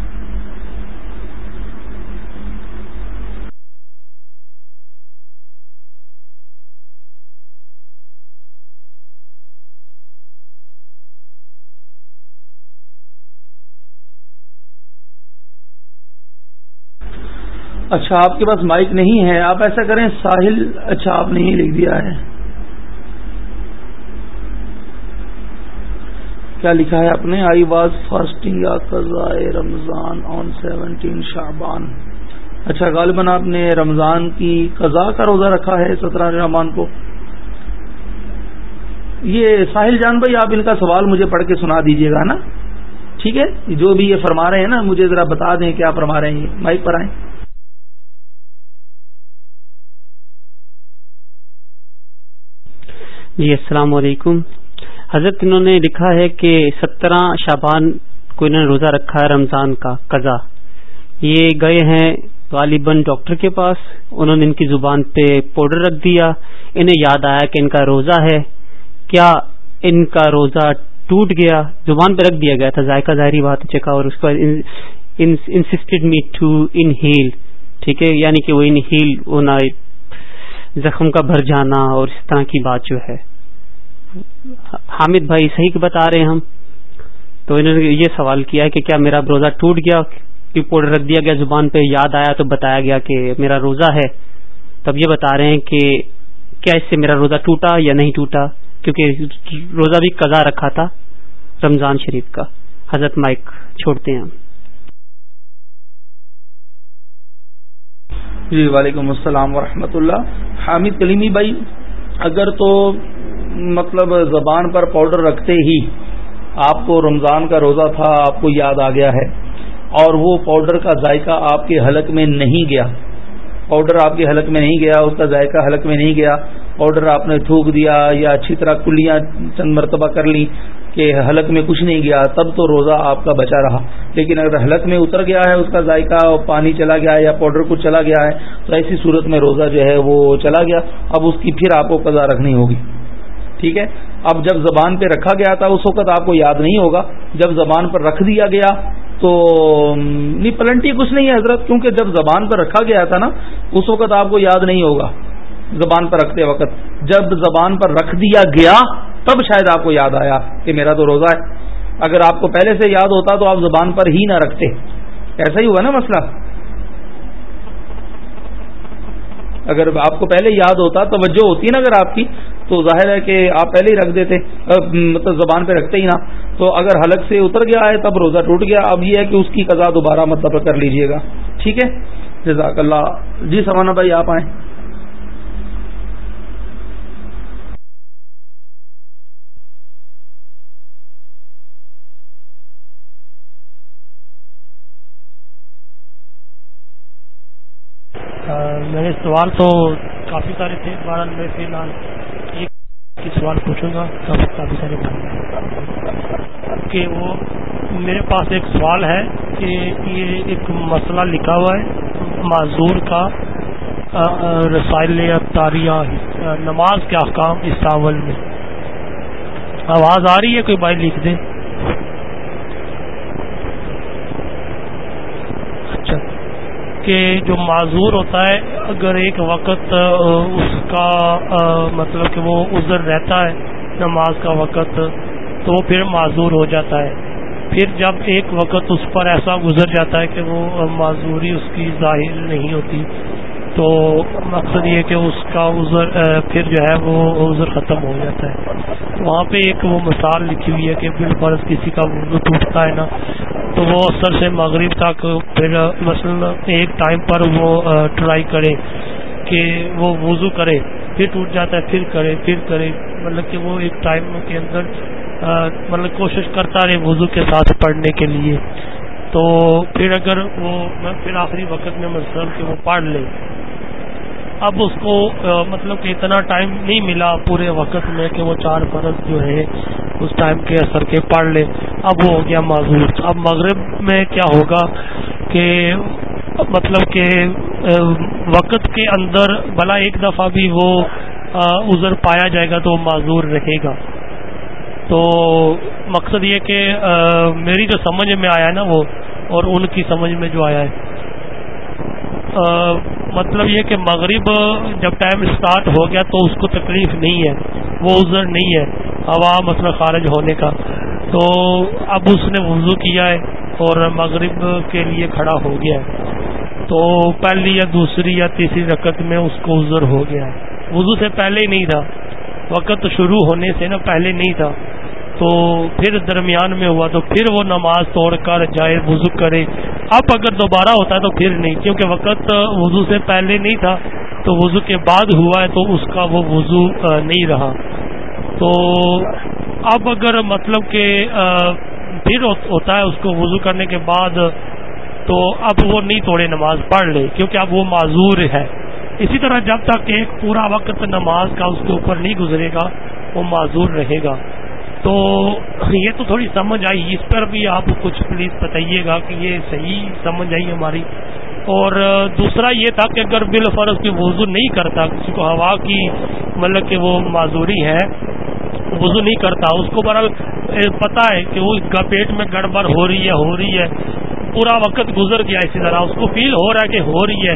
اچھا آپ کے پاس مائک نہیں ہے، آپ ایسا کریں، ساحل اچھا آپ نے ہی لکھ دیا ہے۔ کیا لکھا ہے آپ نے؟ I was fasting Ramadan on seventeen Shaban. اچھا غالباً آپ نے رمضان کی قضاء کا روزہ رکھا ہے سترہ رحمان کو۔ یہ ساحل جان بھائی، آپ ان کا سوال مجھے پڑھ کے سنا دیجیے گا نا؟ ٹھیک ہے؟ جو بھی یہ فرما رہے ہیں نا، مجھے ذرا بتا دیں کیا فرما رہے ہیں۔ مائک پر آئیں۔ جی السلام علیکم۔ حضرت، انہوں نے لکھا ہے کہ سترہ شابان کو انہوں نے روزہ رکھا ہے رمضان کا، قضا۔ یہ گئے ہیں غالباً ڈاکٹر کے پاس۔ انہوں نے ان کی زبان پہ پاؤڈر رکھ دیا۔ انہیں یاد آیا کہ ان کا روزہ ہے۔ کیا ان کا روزہ ٹوٹ گیا؟ زبان پہ رکھ دیا گیا تھا، ذائقہ ظاہری بات چکا اور اس پر انسسٹڈ می ٹو انہیل ٹھیک ہے؟ یعنی کہ وہ انہیل ہونا، زخم کا بھر جانا اور اس طرح کی بات جو ہے۔ حامد بھائی صحیح بتا رہے ہیں ہم۔ تو انہوں نے یہ سوال کیا کہ کیا میرا روزہ ٹوٹ گیا؟ پوڈر رکھ دیا گیا، زبان پہ یاد آیا تو بتایا گیا کہ میرا روزہ ہے۔ تب یہ بتا رہے ہیں کہ کیا اس سے میرا روزہ ٹوٹا یا نہیں ٹوٹا؟ کیونکہ روزہ بھی قضا رکھا تھا رمضان شریف کا۔ حضرت مائک چھوڑتے ہیں جی وعلیکم السلام ورحمۃ اللہ۔ حامد کلیمی بھائی، اگر تو مطلب زبان پر پاؤڈر رکھتے ہی آپ کو رمضان کا روزہ تھا، آپ کو یاد آ گیا ہے۔ اور وہ پاؤڈر کا ذائقہ آپ کے حلق میں نہیں گیا۔ پاؤڈر آپ کے حلق میں نہیں گیا، اس کا ذائقہ حلق میں نہیں گیا۔ پاؤڈر آپ نے تھوک دیا یا اچھی طرح کلیاں چند مرتبہ کر لی کہ حلق میں کچھ نہیں گیا، تب تو روزہ آپ کا بچا رہا۔ لیکن اگر حلق میں اتر گیا ہے، اس کا ذائقہ پانی چلا گیا ہے یا پاؤڈر کچھ چلا گیا ہے، تو ایسی صورت میں روزہ جو ہے وہ چلا گیا۔ اب اس کی پھر آپ کو قضا رکھنی ہوگی۔ ٹھیک ہے؟ اب جب زبان پہ رکھا گیا تھا، اس وقت آپ کو یاد نہیں ہوگا۔ جب زبان پر رکھ دیا گیا، تو نہیں، پلنٹی کچھ نہیں ہے حضرت، کیونکہ جب زبان پر رکھا گیا تھا نا، اس وقت آپ کو یاد نہیں ہوگا۔ زبان پر رکھتے وقت، جب زبان پر رکھ دیا گیا، تب شاید آپ کو یاد آیا کہ میرا تو روزہ ہے۔ اگر آپ کو پہلے سے یاد ہوتا تو آپ زبان پر ہی نہ رکھتے۔ ایسا ہی ہوا نا مسئلہ۔ اگر آپ کو پہلے یاد ہوتا، توجہ ہوتی ہے نا اگر آپ کی۔ تو ظاہر ہے کہ آپ پہلے ہی رکھ دیتے مطلب زبان پہ رکھتے ہی نا تو اگر حلق سے اتر گیا ہے تب روزہ ٹوٹ گیا۔ اب یہ ہے کہ اس کی قضا دوبارہ مطلب کر لیجیے گا۔ ٹھیک ہے؟ جزاک اللہ۔ جی سوانا بھائی، آپ آئیں۔ میرے سوال تو کافی سارے تھے بارہ میں فی الحال سوال پوچھوں گا کافی سارے کہ وہ میرے پاس ایک سوال ہے کہ یہ ایک مسئلہ لکھا ہوا ہے، معذور کا رسائل تاریہ نماز کے احکام اس ساول میں۔ آواز آ رہی ہے، کوئی بھائی لکھ دیں کہ جو معذور ہوتا ہے، اگر ایک وقت اس کا مطلب کہ وہ عذر رہتا ہے نماز کا وقت، تو وہ پھر معذور ہو جاتا ہے۔ پھر جب ایک وقت اس پر ایسا گزر جاتا ہے کہ وہ معذوری اس کی ظاہر نہیں ہوتی۔ تو مقصد یہ کہ اس کا عذر پھر جو ہے وہ عذر ختم ہو جاتا ہے۔ وہاں پہ ایک وہ مثال لکھی ہوئی ہے کہ بالفرض کسی کا وضو ٹوٹتا ہے نا، تو وہ اثر سے مغرب تک پھر مثلا ایک ٹائم پر وہ ٹرائی کرے کہ وہ وضو کرے، پھر ٹوٹ جاتا ہے، پھر کرے پھر کرے۔ مطلب کہ وہ ایک ٹائم کے اندر مطلب کوشش کرتا رہے وضو کے ساتھ پڑھنے کے لیے۔ تو پھر اگر وہ پھر آخری وقت میں مثلاً کہ وہ پڑھ لے اب اس کو مطلب کہ اتنا ٹائم نہیں ملا پورے وقت میں کہ وہ چار فرض جو ہے اس ٹائم کے اثر کے پڑھ لے۔ اب وہ ہو گیا معذور۔ اب مغرب میں کیا ہوگا کہ مطلب کہ وقت کے اندر بھلا ایک دفعہ بھی وہ عذر پایا جائے گا تو وہ معذور رہے گا۔ تو مقصد یہ کہ میری جو سمجھ میں آیا نا وہ، اور ان کی سمجھ میں جو آیا ہے۔ مطلب یہ کہ مغرب جب ٹائم اسٹارٹ ہو گیا تو اس کو تکلیف نہیں ہے، وہ عذر نہیں ہے ہوا مطلب خارج ہونے کا۔ تو اب اس نے وضو کیا ہے اور مغرب کے لیے کھڑا ہو گیا ہے۔ تو پہلی یا دوسری یا تیسری رکعت میں اس کو عذر ہو گیا ہے۔ وضو سے پہلے ہی نہیں تھا۔ وقت شروع ہونے سے نا پہلے نہیں تھا۔ تو پھر درمیان میں ہوا تو پھر وہ نماز توڑ کر جائے وضو کرے۔ اب اگر دوبارہ ہوتا ہے تو پھر نہیں، کیونکہ وقت وضو سے پہلے نہیں تھا۔ تو وضو کے بعد ہوا ہے تو اس کا وہ وضو نہیں رہا۔ تو اب اگر مطلب کہ پھر ہوتا ہے اس کو وضو کرنے کے بعد، تو اب وہ نہیں توڑے نماز، پڑھ لے۔ کیونکہ اب وہ معذور ہے۔ اسی طرح جب تک ایک پورا وقت نماز کا اس کے اوپر نہیں گزرے گا، وہ معذور رہے گا۔ تو یہ تو تھوڑی سمجھ آئی، اس پر بھی آپ کچھ پلیز بتائیے گا کہ یہ صحیح سمجھ آئی ہماری۔ اور دوسرا یہ تھا کہ اگر بال فرض کی وضو نہیں کرتا، کسی کو ہوا کی مطلب کہ وہ معذوری ہے، وضو نہیں کرتا، اس کو بڑا پتا ہے کہ وہ اس کا پیٹ میں گڑبڑ ہو رہی ہے، ہو رہی ہے، پورا وقت گزر گیا اسی طرح۔ اس کو فیل ہو رہا ہے کہ ہو رہی ہے،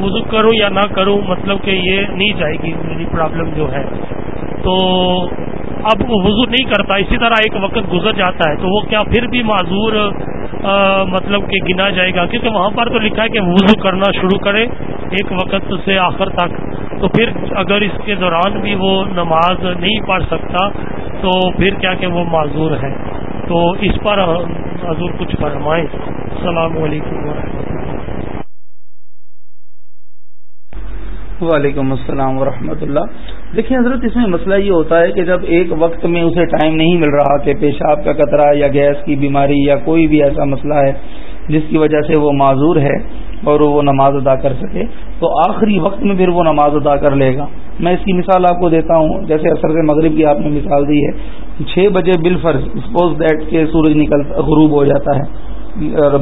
وضو کروں یا نہ کروں مطلب کہ یہ نہیں جائے گی، میری پرابلم جو ہے۔ تو اب وہ وضو نہیں کرتا، اسی طرح ایک وقت گزر جاتا ہے، تو وہ کیا پھر بھی معذور مطلب کہ گنا جائے گا؟ کیونکہ وہاں پر تو لکھا ہے کہ وضو کرنا شروع کرے ایک وقت سے آخر تک۔ تو پھر اگر اس کے دوران بھی وہ نماز نہیں پڑھ سکتا، تو پھر کیا کہ وہ معذور ہے۔ تو اس پر حضور کچھ فرمائیں۔ السلام علیکم ورحمۃ وعلیکم السلام ورحمۃ اللہ۔ دیکھیں حضرت، اس میں مسئلہ یہ ہوتا ہے کہ جب ایک وقت میں اسے ٹائم نہیں مل رہا کہ پیشاب کا قطرہ یا گیس کی بیماری یا کوئی بھی ایسا مسئلہ ہے جس کی وجہ سے وہ معذور ہے اور وہ نماز ادا کر سکے، تو آخری وقت میں پھر وہ نماز ادا کر لے گا۔ میں اس کی مثال آپ کو دیتا ہوں۔ جیسے اثر سے مغرب کی آپ نے مثال دی ہے۔ چھ بجے بل فرض سپوز دیٹ کہ سورج نکل، غروب ہو جاتا ہے۔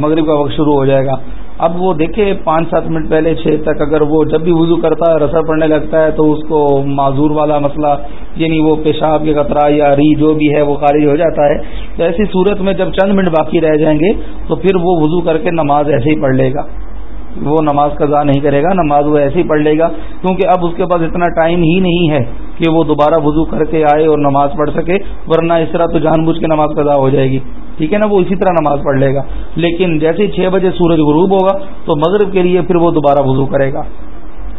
مغرب کا وقت شروع ہو جائے گا۔ اب وہ دیکھے پانچ سات منٹ پہلے، چھ تک اگر وہ جب بھی وضو کرتا ہے، رسر پڑنے لگتا ہے، تو اس کو معذور والا مسئلہ یعنی وہ پیشاب کے قطرہ یا ری جو بھی ہے، وہ خارج ہو جاتا ہے۔ تو ایسی صورت میں جب چند منٹ باقی رہ جائیں گے، تو پھر وہ وضو کر کے نماز ایسے ہی پڑھ لے گا۔ وہ نماز قضا نہیں کرے گا، نماز وہ ایسے ہی پڑھ لے گا۔ کیونکہ اب اس کے پاس اتنا ٹائم ہی نہیں ہے کہ وہ دوبارہ وضو کر کے آئے اور نماز پڑھ سکے، ورنہ اس طرح تو جان بوجھ کے نماز قضا ہو جائے گی۔ ٹھیک ہے نا، وہ اسی طرح نماز پڑھ لے گا۔ لیکن جیسے چھ بجے سورج غروب ہوگا، تو مغرب کے لیے پھر وہ دوبارہ وضو کرے گا۔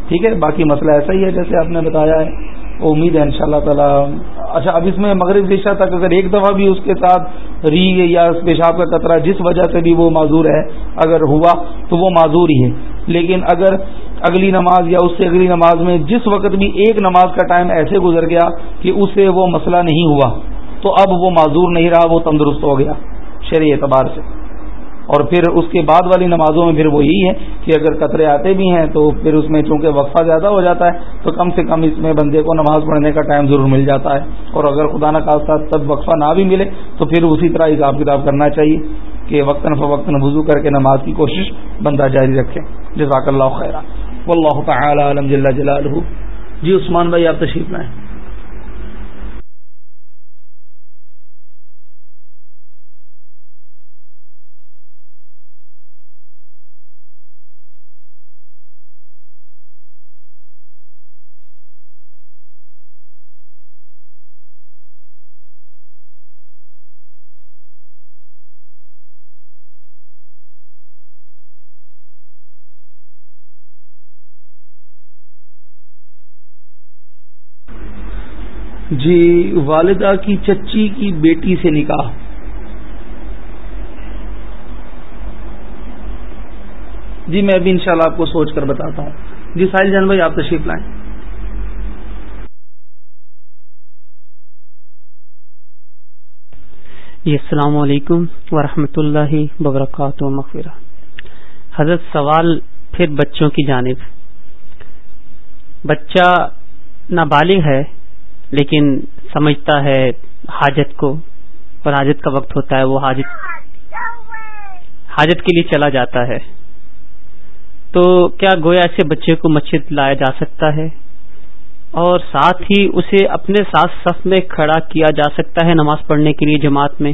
ٹھیک ہے، باقی مسئلہ ایسا ہی ہے جیسے آپ نے بتایا ہے۔ امید ہے ان شاء اللہ تعالیٰ۔ اچھا اب اس میں مغرب دشا تک اگر ایک دفعہ بھی اس کے ساتھ ری یا پیشاب کا قطرہ، جس وجہ سے بھی وہ معذور ہے، اگر ہوا تو وہ معذور ہی ہے۔ لیکن اگر اگلی نماز یا اس سے اگلی نماز میں جس وقت بھی ایک نماز کا ٹائم ایسے گزر گیا کہ اس سے وہ مسئلہ نہیں ہوا، تو اب وہ معذور نہیں رہا، وہ تندرست ہو گیا۔ شرعی اعتبار سے۔ اور پھر اس کے بعد والی نمازوں میں پھر وہ یہی ہے کہ اگر قطرے آتے بھی ہیں تو پھر اس میں چونکہ وقفہ زیادہ ہو جاتا ہے، تو کم سے کم اس میں بندے کو نماز پڑھنے کا ٹائم ضرور مل جاتا ہے۔ اور اگر خدا نہ خاص تب وقفہ نہ بھی ملے، تو پھر اسی طرح حساب کتاب کرنا چاہیے کہ وقتاً فوقتاً وضو کر کے نماز کی کوشش بندہ جاری رکھے۔ جزاک اللہ خیر واللہ تعالی علم جل جلالہ۔ جی عثمان بھائی، آپ تشریف لائیں۔ جی والدہ کی چچی کی بیٹی سے نکاح۔ جی میں ابھی انشاءاللہ آپ کو سوچ کر بتاتا ہوں۔ جی ساحل جان بھائی، آپ تشریف لائیں۔ جی السلام علیکم ورحمۃ اللہ وبرکاتہ، مغفرہ۔ حضرت، سوال پھر بچوں کی جانب۔ بچہ نابالغ ہے لیکن سمجھتا ہے حاجت کو، اور حاجت کا وقت ہوتا ہے، وہ حاجت حاجت کے لیے چلا جاتا ہے۔ تو کیا گویا ایسے بچے کو مسجد لایا جا سکتا ہے؟ اور ساتھ ہی اسے اپنے ساتھ صف میں کھڑا کیا جا سکتا ہے نماز پڑھنے کے لیے جماعت میں؟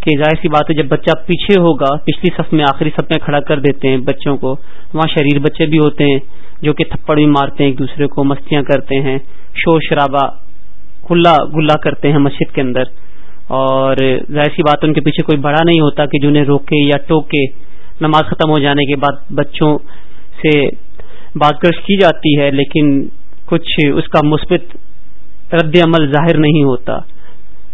کہ ظاہر سی بات ہے، جب بچہ پیچھے ہوگا، پچھلی صف میں، آخری صف میں کھڑا کر دیتے ہیں بچوں کو۔ وہاں شریر بچے بھی ہوتے ہیں۔ جو کہ تھپڑ بھی مارتے ہیں ایک دوسرے کو، مستیاں کرتے ہیں، شور شرابہ کھلا گلا کرتے ہیں مسجد کے اندر۔ اور ظاہر سی بات، ان کے پیچھے کوئی بڑا نہیں ہوتا کہ جنہیں روکے یا ٹوکے۔ نماز ختم ہو جانے کے بعد بچوں سے بات گرش کی جاتی ہے، لیکن کچھ اس کا مثبت رد عمل ظاہر نہیں ہوتا۔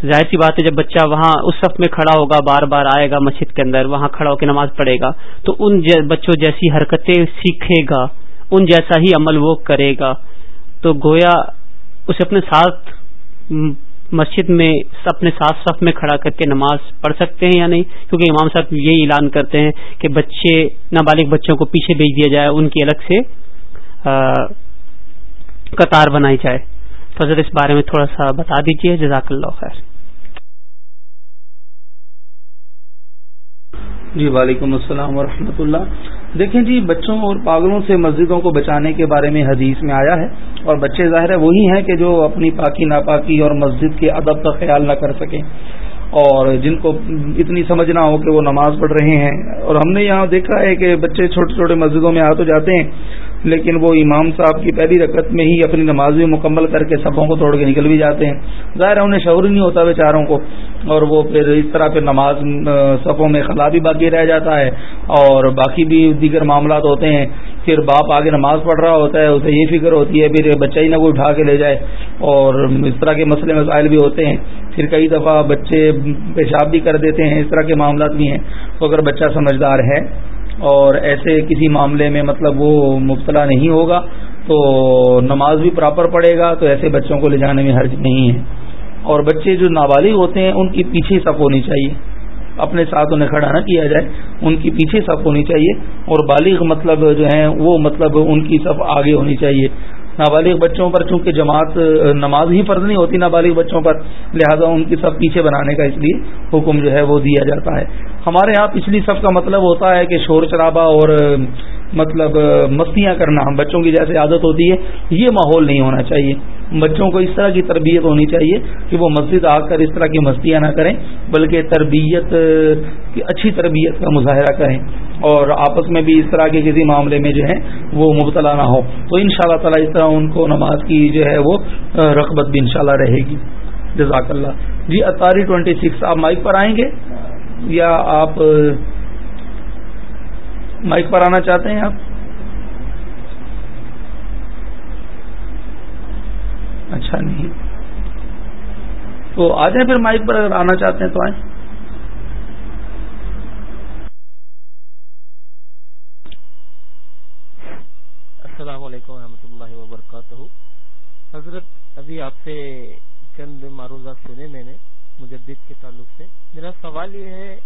ظاہر سی بات ہے، جب بچہ وہاں اس صف میں کھڑا ہوگا، بار بار آئے گا مسجد کے اندر، وہاں کھڑا ہو کے نماز پڑھے گا، تو ان بچوں جیسی حرکتیں سیکھے گا۔ ان جیسا ہی عمل وہ کرے گا۔ تو گویا اسے اپنے ساتھ مسجد میں، اپنے ساتھ صف میں کھڑا کر کے نماز پڑھ سکتے ہیں یا نہیں؟ کیونکہ امام صاحب یہ اعلان کرتے ہیں کہ بچے، نابالغ بچوں کو پیچھے بھیج دیا جائے، ان کی الگ سے قطار بنائی جائے۔ فضر اس بارے میں تھوڑا سا بتا دیجیے جزاک اللہ خیر۔ جی وعلیکم السلام ورحمۃ اللہ۔ دیکھیں جی بچوں اور پاگلوں سے مسجدوں کو بچانے کے بارے میں حدیث میں آیا ہے اور بچے ظاہر ہے وہی ہیں کہ جو اپنی پاکی ناپاکی اور مسجد کے ادب کا خیال نہ کر سکیں۔ اور جن کو اتنی سمجھ نہ ہو کہ وہ نماز پڑھ رہے ہیں۔ اور ہم نے یہاں دیکھا ہے کہ بچے چھوٹے چھوٹے مسجدوں میں آ تو جاتے ہیں۔ لیکن وہ امام صاحب کی پہلی رکعت میں ہی اپنی نماز بھی مکمل کر کے سبوں کو توڑ کے نکل بھی جاتے ہیں۔ ظاہر ہے انہیں شعور نہیں ہوتا بیچاروں کو۔ اور وہ پھر اس طرح پھر نماز صفوں میں خلا بھی باقی رہ جاتا ہے۔ اور باقی بھی دیگر معاملات ہوتے ہیں۔ پھر باپ آگے نماز پڑھ رہا ہوتا ہے، اسے یہ فکر ہوتی ہے، پھر بچہ ہی نہ کوئی اٹھا کے لے جائے۔ اور اس طرح کے مسئلے مسائل بھی ہوتے ہیں۔ پھر کئی دفعہ بچے پیشاب بھی کر دیتے ہیں، اس طرح کے معاملات بھی ہیں۔ تو اگر بچہ سمجھدار ہے اور ایسے کسی معاملے میں مطلب وہ مبتلا نہیں ہوگا تو نماز بھی پراپر پڑے گا، تو ایسے بچوں کو لے جانے میں حرج نہیں ہے۔ اور بچے جو نابالغ ہوتے ہیں، ان کی پیچھے صف ہونی چاہیے۔ اپنے ساتھ انہیں کھڑا نہ کیا جائے، ان کی پیچھے صف ہونی چاہیے۔ اور بالغ مطلب جو ہیں، وہ مطلب ان کی صف آگے ہونی چاہیے۔ نابالغ بچوں پر، چونکہ جماعت نماز ہی فرض نہیں ہوتی نابالغ بچوں پر، لہذا ان کی سب پیچھے بنانے کا اس لیے حکم جو ہے وہ دیا جاتا ہے۔ ہمارے یہاں پچھلی سب کا مطلب ہوتا ہے کہ شور شرابہ اور مطلب مستیاں کرنا ہم بچوں کی جیسے عادت ہوتی ہے، یہ ماحول نہیں ہونا چاہیے۔ بچوں کو اس طرح کی تربیت ہونی چاہیے کہ وہ مسجد آ کر اس طرح کی مستیاں نہ کریں، بلکہ تربیت کی اچھی تربیت کا مظاہرہ کریں۔ اور آپس میں بھی اس طرح کے کسی معاملے میں جو ہے، وہ مبتلا نہ ہو تو ان شاء اللہ تعالیٰ اس طرح ان کو نماز کی جو ہے وہ رغبت بھی انشاءاللہ رہے گی۔ جزاک اللہ۔ جی اطاری ٹوینٹی سکس، آپ مائک پر آئیں گے؟ یا آپ مائک پر آنا چاہتے ہیں آپ؟ اچھا نہیں۔ تو آ جائیں پھر مائک پر، اگر آنا چاہتے ہیں تو آئیں۔ السلام علیکم ورحمۃ اللہ وبرکاتہ۔ حضرت، ابھی آپ سے چند معروضات سنے میں نے مجدد کے تعلق سے۔ میرا سوال یہ ہے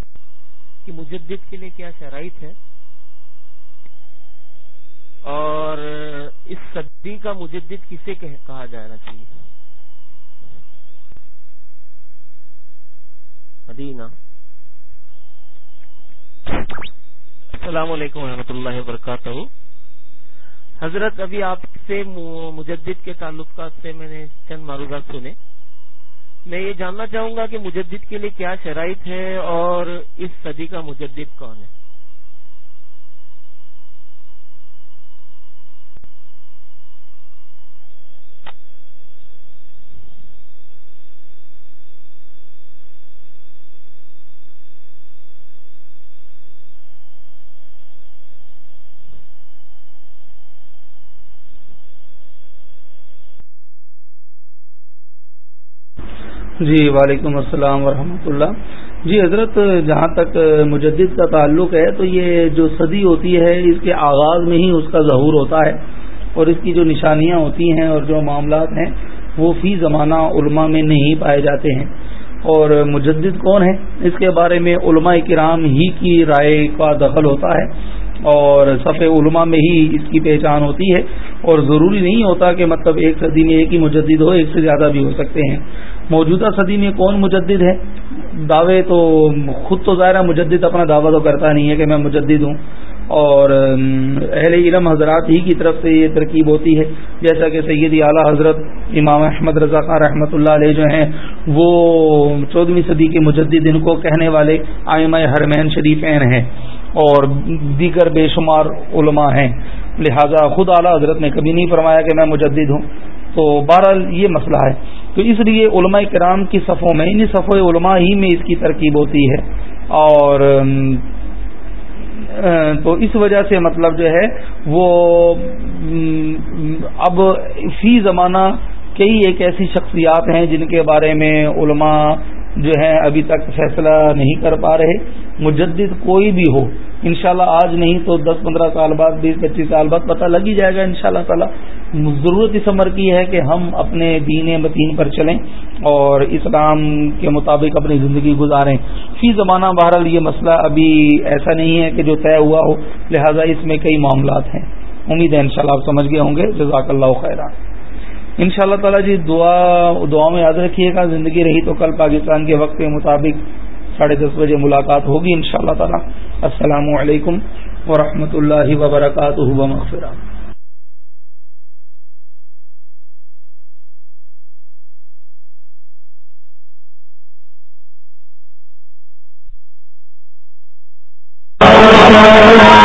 کہ مجدد کے لیے کیا شرائط ہے اور اس صدی کا مجدد کسے کہا جانا چاہیے؟ مدینہ۔ السلام علیکم ورحمۃ اللہ وبرکاتہ۔ حضرت ابھی آپ سے مجدد کے تعلقات سے میں نے چند معروضات سنے۔ میں یہ جاننا چاہوں گا کہ مجدد کے لیے کیا شرائط ہے اور اس صدی کا مجدد کون ہے۔ جی وعلیکم السلام ورحمۃ اللہ۔ جی حضرت، جہاں تک مجدد کا تعلق ہے، تو یہ جو صدی ہوتی ہے، اس کے آغاز میں ہی اس کا ظہور ہوتا ہے۔ اور اس کی جو نشانیاں ہوتی ہیں اور جو معاملات ہیں، وہ فی زمانہ علماء میں نہیں پائے جاتے ہیں۔ اور مجدد کون ہے اس کے بارے میں علماء کرام ہی کی رائے کا دخل ہوتا ہے۔ اور صفح علماء میں ہی اس کی پہچان ہوتی ہے۔ اور ضروری نہیں ہوتا کہ مطلب ایک صدی میں ایک ہی مجدد ہو، ایک سے زیادہ بھی ہو سکتے ہیں۔ موجودہ صدی میں کون مجدد ہے؟ دعوے تو خود تو ظاہر ہے مجدد اپنا دعویٰ تو کرتا نہیں ہے کہ میں مجدد ہوں۔ اور اہل علم حضرات ہی کی طرف سے یہ ترکیب ہوتی ہے۔ جیسا کہ سیدی اعلیٰ حضرت امام احمد رضا خان رحمۃ اللہ علیہ جو ہیں، وہ چودہویں صدی کے مجدد ان کو کہنے والے آئمہ حرمین شریفین ہیں۔ اور دیگر بے شمار علماء ہیں۔ لہذا خود اعلیٰ حضرت نے کبھی نہیں فرمایا کہ میں مجدد ہوں۔ تو بہرحال یہ مسئلہ ہے۔ تو اس لیے علماء کرام کی صفوں میں یعنی انہیں صفوں علماء ہی میں اس کی ترکیب ہوتی ہے۔ اور تو اس وجہ سے مطلب جو ہے، وہ اب فی زمانہ کئی ایک ایسی شخصیات ہیں جن کے بارے میں علماء جو ہے ابھی تک فیصلہ نہیں کر پا رہے۔ مجدد کوئی بھی ہو، انشاءاللہ آج نہیں تو دس پندرہ سال بعد، بیس پچیس سال بعد پتہ لگ ہی جائے گا ان شاء اللہ تعالیٰ۔ ضرورت اس عمر کی ہے کہ ہم اپنے دین متین پر چلیں اور اسلام کے مطابق اپنی زندگی گزاریں۔ فی زمانہ بہرحال یہ مسئلہ ابھی ایسا نہیں ہے کہ جو طے ہوا ہو، لہذا اس میں کئی معاملات ہیں۔ امید ہے انشاءاللہ آپ سمجھ گئے ہوں گے۔ جزاک اللہ خیرہ ان شاء اللہ تعالیٰ جی دعا دعا میں یاد رکھیے گا۔ زندگی رہی تو کل پاکستان کے وقت کے مطابق ساڑھے دس بجے ملاقات ہوگی ان شاء اللہ تعالیٰ۔ السلام علیکم ورحمۃ اللہ وبرکاتہ مغفرہ اللہ